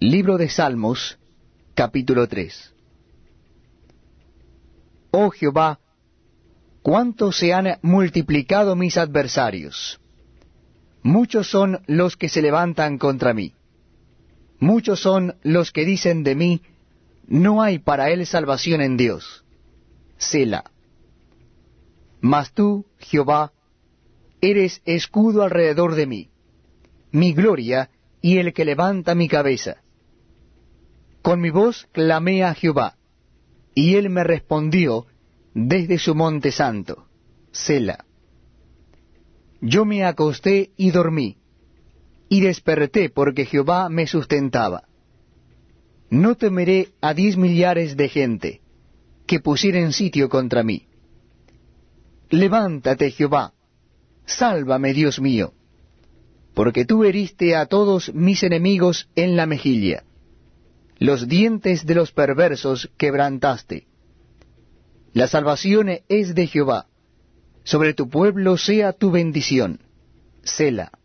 Libro de Salmos, capítulo 3. Oh Jehová, cuánto se han multiplicado mis adversarios. Muchos son los que se levantan contra mí. Muchos son los que dicen de mí, no hay para él salvación en Dios. Sela. Mas tú, Jehová, eres escudo alrededor de mí, mi gloria y el que levanta mi cabeza. Con mi voz clamé a Jehová, y él me respondió desde su monte santo. Sela. Yo me acosté y dormí, y desperté porque Jehová me sustentaba. No temeré a diez millares de gente que pusieren sitio contra mí. Levántate, Jehová, sálvame, Dios mío, porque tú heriste a todos mis enemigos en la mejilla los dientes de los perversos quebrantaste. La salvación es de Jehová, sobre tu pueblo sea tu bendición. Sela.